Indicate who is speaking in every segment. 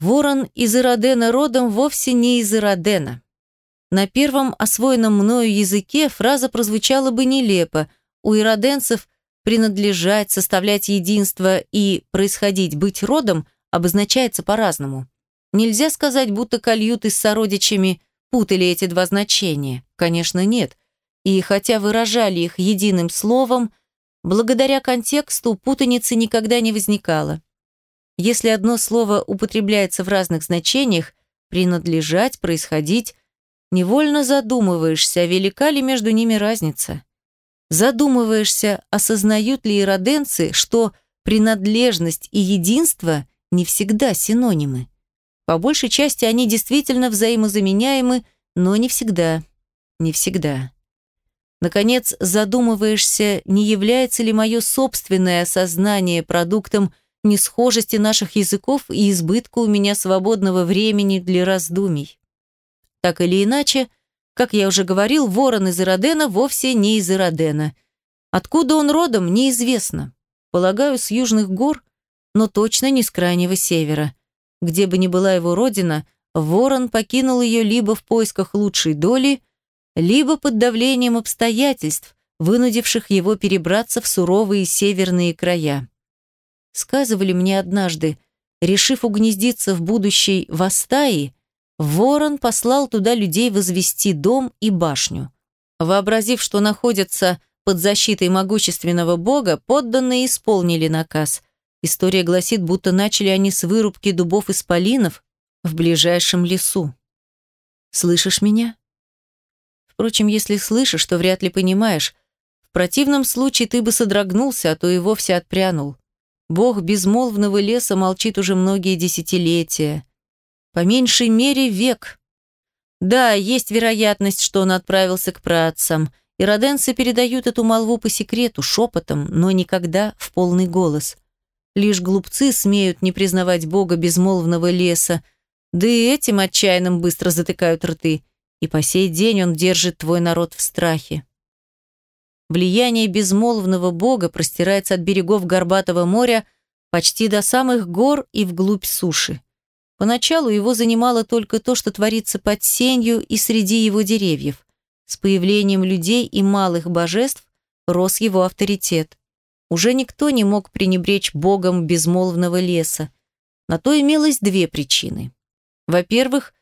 Speaker 1: Ворон из Иродена родом вовсе не из Иродена. На первом освоенном мною языке фраза прозвучала бы нелепо. У ироденцев принадлежать, составлять единство и происходить, быть родом обозначается по-разному. Нельзя сказать, будто кольюты с сородичами путали эти два значения. Конечно, нет. И хотя выражали их единым словом, благодаря контексту путаницы никогда не возникало. Если одно слово употребляется в разных значениях, принадлежать, происходить, невольно задумываешься, велика ли между ними разница. Задумываешься, осознают ли ироденцы, что принадлежность и единство не всегда синонимы. По большей части они действительно взаимозаменяемы, но не всегда. Не всегда. Наконец, задумываешься, не является ли мое собственное осознание продуктом несхожести наших языков и избытка у меня свободного времени для раздумий. Так или иначе, как я уже говорил, ворон из Иродена вовсе не из Иродена. Откуда он родом, неизвестно. Полагаю, с южных гор, но точно не с крайнего севера. Где бы ни была его родина, ворон покинул ее либо в поисках лучшей доли, либо под давлением обстоятельств, вынудивших его перебраться в суровые северные края. Сказывали мне однажды, решив угнездиться в будущей Вастаи, Ворон послал туда людей возвести дом и башню. Вообразив, что находятся под защитой могущественного бога, подданные исполнили наказ. История гласит, будто начали они с вырубки дубов исполинов в ближайшем лесу. Слышишь меня? Впрочем, если слышишь, то вряд ли понимаешь. В противном случае ты бы содрогнулся, а то и вовсе отпрянул. Бог безмолвного леса молчит уже многие десятилетия. По меньшей мере век. Да, есть вероятность, что он отправился к праотцам, и роденцы передают эту молву по секрету, шепотом, но никогда в полный голос. Лишь глупцы смеют не признавать Бога безмолвного леса, да и этим отчаянным быстро затыкают рты, и по сей день он держит твой народ в страхе. Влияние безмолвного Бога простирается от берегов Горбатого моря почти до самых гор и вглубь суши. Поначалу его занимало только то, что творится под сенью и среди его деревьев. С появлением людей и малых божеств рос его авторитет. Уже никто не мог пренебречь богом безмолвного леса. На то имелось две причины. Во-первых,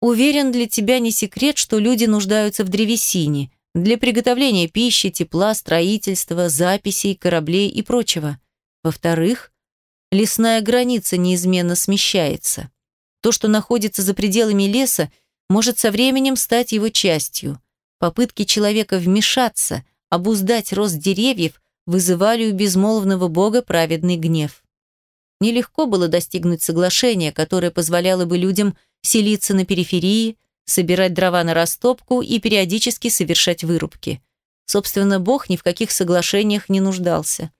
Speaker 1: уверен, для тебя не секрет, что люди нуждаются в древесине для приготовления пищи, тепла, строительства, записей, кораблей и прочего. Во-вторых, лесная граница неизменно смещается. То, что находится за пределами леса, может со временем стать его частью. Попытки человека вмешаться, обуздать рост деревьев вызывали у безмолвного бога праведный гнев. Нелегко было достигнуть соглашения, которое позволяло бы людям селиться на периферии, собирать дрова на растопку и периодически совершать вырубки. Собственно, Бог ни в каких соглашениях не нуждался.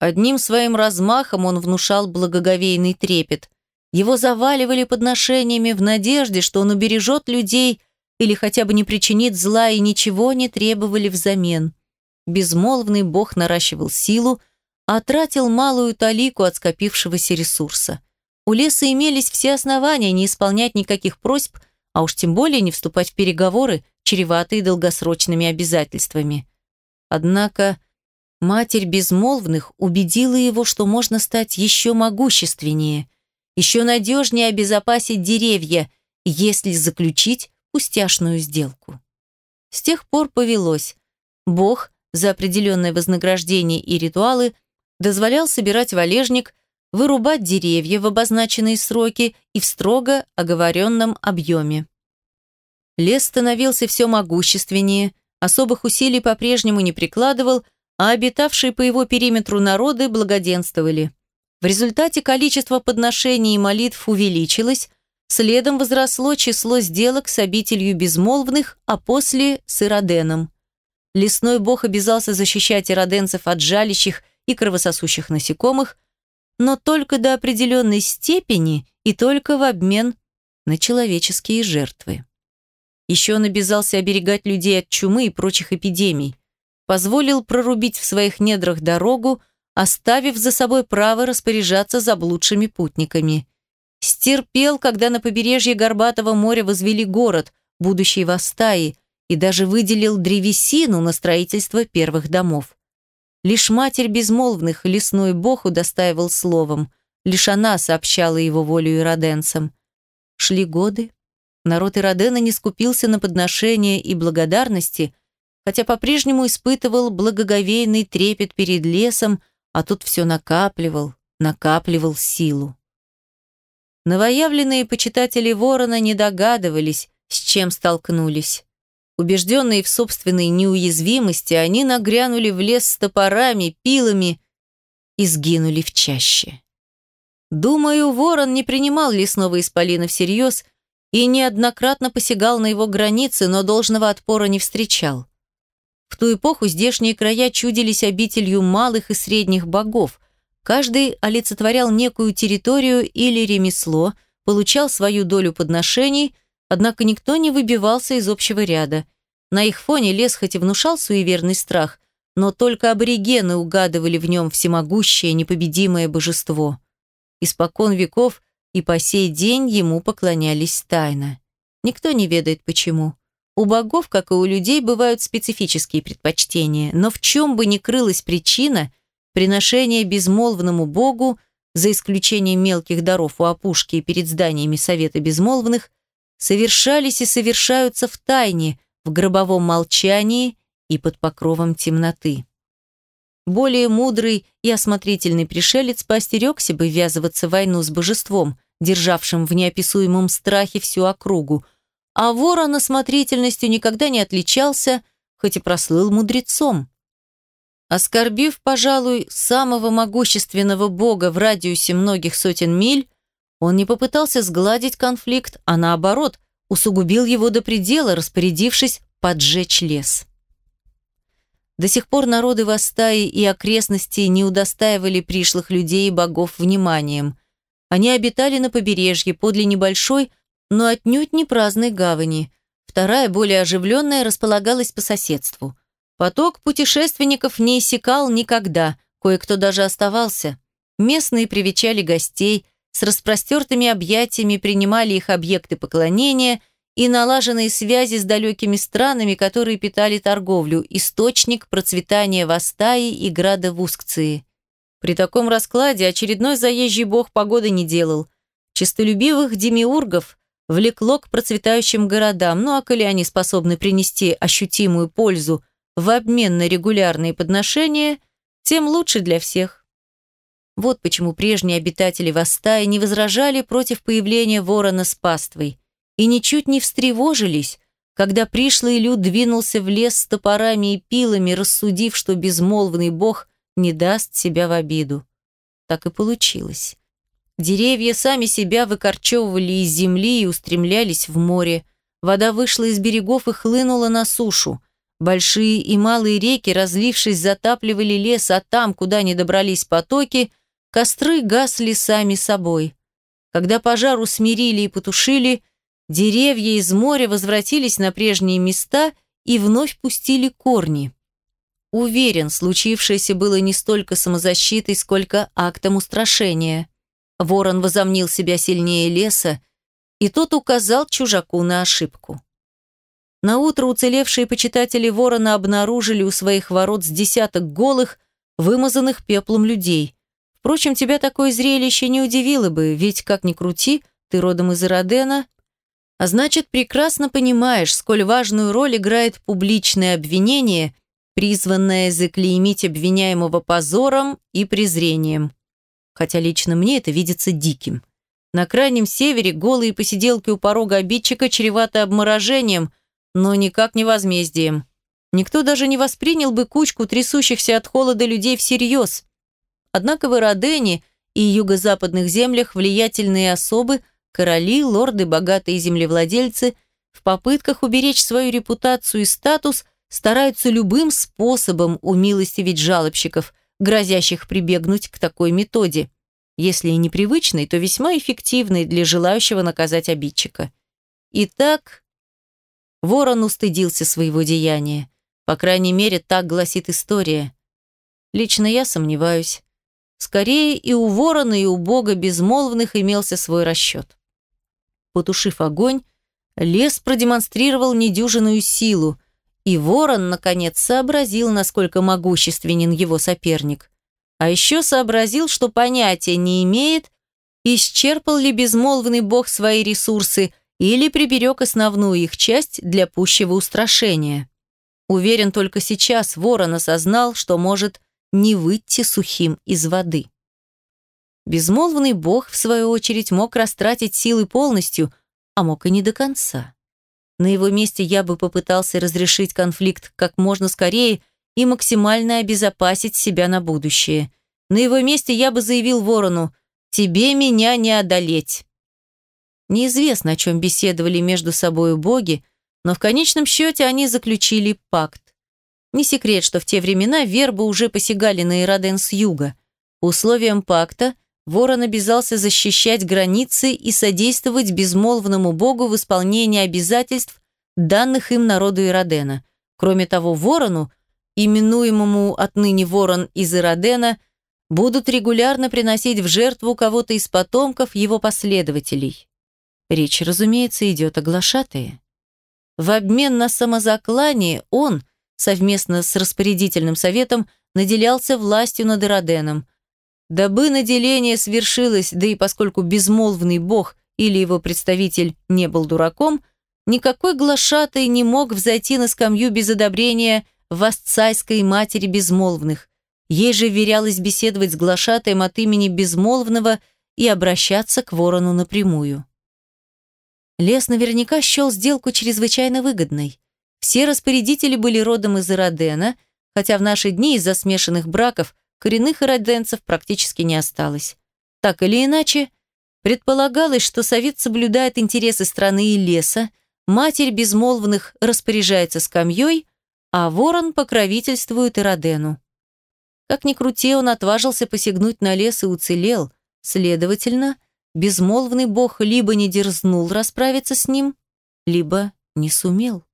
Speaker 1: Одним своим размахом он внушал благоговейный трепет. Его заваливали подношениями в надежде, что он убережет людей или хотя бы не причинит зла и ничего не требовали взамен. Безмолвный бог наращивал силу, а тратил малую талику от скопившегося ресурса. У леса имелись все основания не исполнять никаких просьб, а уж тем более не вступать в переговоры, чреватые долгосрочными обязательствами. Однако Матерь безмолвных убедила его, что можно стать еще могущественнее, еще надежнее обезопасить деревья, если заключить пустяшную сделку. С тех пор повелось. Бог за определенное вознаграждение и ритуалы дозволял собирать валежник, вырубать деревья в обозначенные сроки и в строго оговоренном объеме. Лес становился все могущественнее, особых усилий по-прежнему не прикладывал, а обитавшие по его периметру народы благоденствовали. В результате количество подношений и молитв увеличилось, следом возросло число сделок с обителью безмолвных, а после – с Ироденом. Лесной бог обязался защищать ироденцев от жалящих и кровососущих насекомых, но только до определенной степени и только в обмен на человеческие жертвы. Еще он обязался оберегать людей от чумы и прочих эпидемий позволил прорубить в своих недрах дорогу, оставив за собой право распоряжаться заблудшими путниками. Стерпел, когда на побережье Горбатого моря возвели город, будущий Вастаи, и даже выделил древесину на строительство первых домов. Лишь матерь безмолвных, лесной бог, удостаивал словом. Лишь она сообщала его волю ироденцам. Шли годы. Народ Иродена не скупился на подношения и благодарности, хотя по-прежнему испытывал благоговейный трепет перед лесом, а тут все накапливал, накапливал силу. Новоявленные почитатели ворона не догадывались, с чем столкнулись. Убежденные в собственной неуязвимости, они нагрянули в лес с топорами, пилами и сгинули в чаще. Думаю, ворон не принимал лесного исполина всерьез и неоднократно посягал на его границы, но должного отпора не встречал. В ту эпоху здешние края чудились обителью малых и средних богов. Каждый олицетворял некую территорию или ремесло, получал свою долю подношений – Однако никто не выбивался из общего ряда. На их фоне лес хоть и внушал суеверный страх, но только аборигены угадывали в нем всемогущее, непобедимое божество. Испокон веков и по сей день ему поклонялись тайно. Никто не ведает почему. У богов, как и у людей, бывают специфические предпочтения, но в чем бы ни крылась причина, приношение безмолвному богу, за исключением мелких даров у опушки и перед зданиями Совета Безмолвных, совершались и совершаются в тайне, в гробовом молчании и под покровом темноты. Более мудрый и осмотрительный пришелец поостерегся бы ввязываться в войну с божеством, державшим в неописуемом страхе всю округу, а ворон осмотрительностью никогда не отличался, хоть и прослыл мудрецом. Оскорбив, пожалуй, самого могущественного бога в радиусе многих сотен миль, он не попытался сгладить конфликт, а наоборот, усугубил его до предела, распорядившись поджечь лес. До сих пор народы Вастаи и окрестностей не удостаивали пришлых людей и богов вниманием. Они обитали на побережье, подле небольшой, но отнюдь не праздной гавани. Вторая, более оживленная, располагалась по соседству. Поток путешественников не иссякал никогда, кое-кто даже оставался. Местные привечали гостей, с распростертыми объятиями принимали их объекты поклонения и налаженные связи с далекими странами, которые питали торговлю, источник процветания Вастаи и града Вускции. При таком раскладе очередной заезжий бог погоды не делал. Чистолюбивых демиургов влекло к процветающим городам, ну а коли они способны принести ощутимую пользу в обмен на регулярные подношения, тем лучше для всех. Вот почему прежние обитатели Вастаи не возражали против появления ворона с паствой и ничуть не встревожились, когда пришлый люд двинулся в лес с топорами и пилами, рассудив, что безмолвный бог не даст себя в обиду. Так и получилось. Деревья сами себя выкорчевывали из земли и устремлялись в море. Вода вышла из берегов и хлынула на сушу. Большие и малые реки, разлившись, затапливали лес, а там, куда не добрались потоки, Костры гасли сами собой. Когда пожар усмирили и потушили, деревья из моря возвратились на прежние места и вновь пустили корни. Уверен, случившееся было не столько самозащитой, сколько актом устрашения. Ворон возомнил себя сильнее леса, и тот указал чужаку на ошибку. Наутро уцелевшие почитатели ворона обнаружили у своих ворот с десяток голых, вымазанных пеплом людей. Впрочем, тебя такое зрелище не удивило бы, ведь, как ни крути, ты родом из Иродена, а значит, прекрасно понимаешь, сколь важную роль играет публичное обвинение, призванное заклеймить обвиняемого позором и презрением. Хотя лично мне это видится диким. На крайнем севере голые посиделки у порога обидчика чреваты обморожением, но никак не возмездием. Никто даже не воспринял бы кучку трясущихся от холода людей всерьез. Однако в Иродене и юго-западных землях влиятельные особы, короли, лорды, богатые землевладельцы в попытках уберечь свою репутацию и статус стараются любым способом умилостивить жалобщиков, грозящих прибегнуть к такой методе. Если и непривычной, то весьма эффективной для желающего наказать обидчика. Итак, ворон устыдился своего деяния. По крайней мере, так гласит история. Лично я сомневаюсь. Скорее и у ворона, и у бога безмолвных имелся свой расчет. Потушив огонь, лес продемонстрировал недюжинную силу, и ворон, наконец, сообразил, насколько могущественен его соперник. А еще сообразил, что понятия не имеет, исчерпал ли безмолвный бог свои ресурсы или приберег основную их часть для пущего устрашения. Уверен, только сейчас ворон осознал, что может не выйти сухим из воды. Безмолвный бог, в свою очередь, мог растратить силы полностью, а мог и не до конца. На его месте я бы попытался разрешить конфликт как можно скорее и максимально обезопасить себя на будущее. На его месте я бы заявил ворону «Тебе меня не одолеть». Неизвестно, о чем беседовали между собой боги, но в конечном счете они заключили пакт. Не секрет, что в те времена вербы уже посягали на Ироден с юга. По условиям пакта Ворон обязался защищать границы и содействовать безмолвному богу в исполнении обязательств, данных им народу Иродена. Кроме того, Ворону, именуемому отныне Ворон из Иродена, будут регулярно приносить в жертву кого-то из потомков его последователей. Речь, разумеется, идет о глашатые. В обмен на самозаклание он, совместно с распорядительным советом, наделялся властью над Ироденом. Дабы наделение свершилось, да и поскольку безмолвный бог или его представитель не был дураком, никакой глашатый не мог взойти на скамью без одобрения васцайской матери безмолвных. Ей же верялось беседовать с глашатаем от имени безмолвного и обращаться к ворону напрямую. Лес наверняка счел сделку чрезвычайно выгодной. Все распорядители были родом из Иродена, хотя в наши дни из-за смешанных браков коренных ироденцев практически не осталось. Так или иначе, предполагалось, что совет соблюдает интересы страны и леса, матерь безмолвных распоряжается скамьей, а ворон покровительствует Иродену. Как ни крути, он отважился посягнуть на лес и уцелел, следовательно, безмолвный бог либо не дерзнул расправиться с ним, либо не сумел.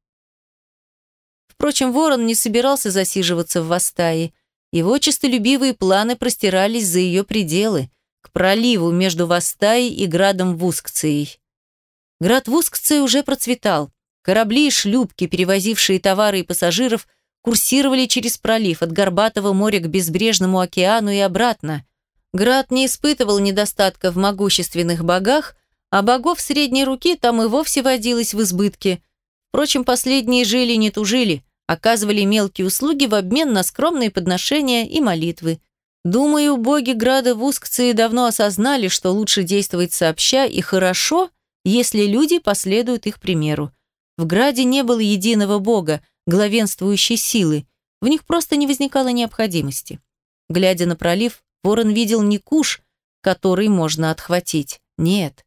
Speaker 1: Впрочем, ворон не собирался засиживаться в Вастае. Его честолюбивые планы простирались за ее пределы, к проливу между Вастаей и градом Вускцией. Град Вускции уже процветал. Корабли и шлюпки, перевозившие товары и пассажиров, курсировали через пролив от Горбатого моря к безбрежному океану и обратно – Град не испытывал недостатка в могущественных богах, а богов средней руки там и вовсе водилось в избытке. Впрочем, последние жили не тужили, оказывали мелкие услуги в обмен на скромные подношения и молитвы. Думаю, боги Града в Ускции давно осознали, что лучше действовать сообща и хорошо, если люди последуют их примеру. В Граде не было единого бога, главенствующей силы, в них просто не возникало необходимости. Глядя на пролив, Ворон видел не куш, который можно отхватить. Нет.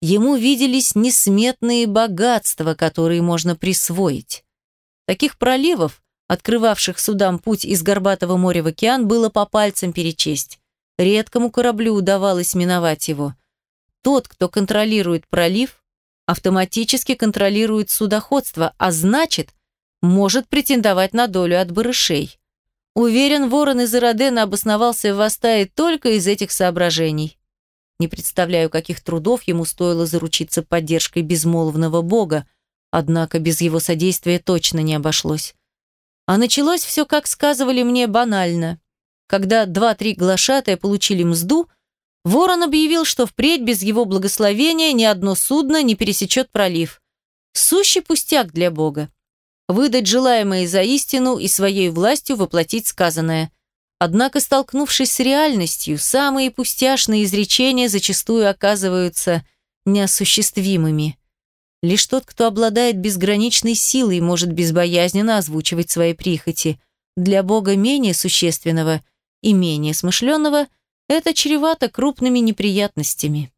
Speaker 1: Ему виделись несметные богатства, которые можно присвоить. Таких проливов, открывавших судам путь из Горбатого моря в океан, было по пальцам перечесть. Редкому кораблю удавалось миновать его. Тот, кто контролирует пролив, автоматически контролирует судоходство, а значит, может претендовать на долю от барышей. Уверен, ворон из Иродена обосновался в Вастае только из этих соображений. Не представляю, каких трудов ему стоило заручиться поддержкой безмолвного бога, однако без его содействия точно не обошлось. А началось все, как сказывали мне, банально. Когда два-три глашатая получили мзду, ворон объявил, что впредь без его благословения ни одно судно не пересечет пролив. Сущий пустяк для бога выдать желаемое за истину и своей властью воплотить сказанное. Однако, столкнувшись с реальностью, самые пустяшные изречения зачастую оказываются неосуществимыми. Лишь тот, кто обладает безграничной силой, может безбоязненно озвучивать свои прихоти. Для Бога менее существенного и менее смышленного это чревато крупными неприятностями.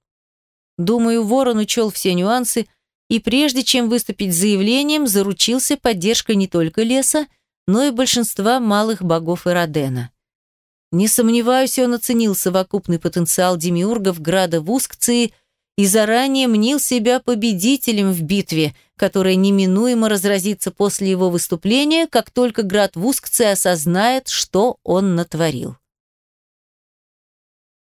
Speaker 1: Думаю, Ворон учел все нюансы – и прежде чем выступить с заявлением, заручился поддержкой не только леса, но и большинства малых богов Иродена. Не сомневаюсь, он оценил совокупный потенциал демиургов града Вускции и заранее мнил себя победителем в битве, которая неминуемо разразится после его выступления, как только град Вускции осознает, что он натворил.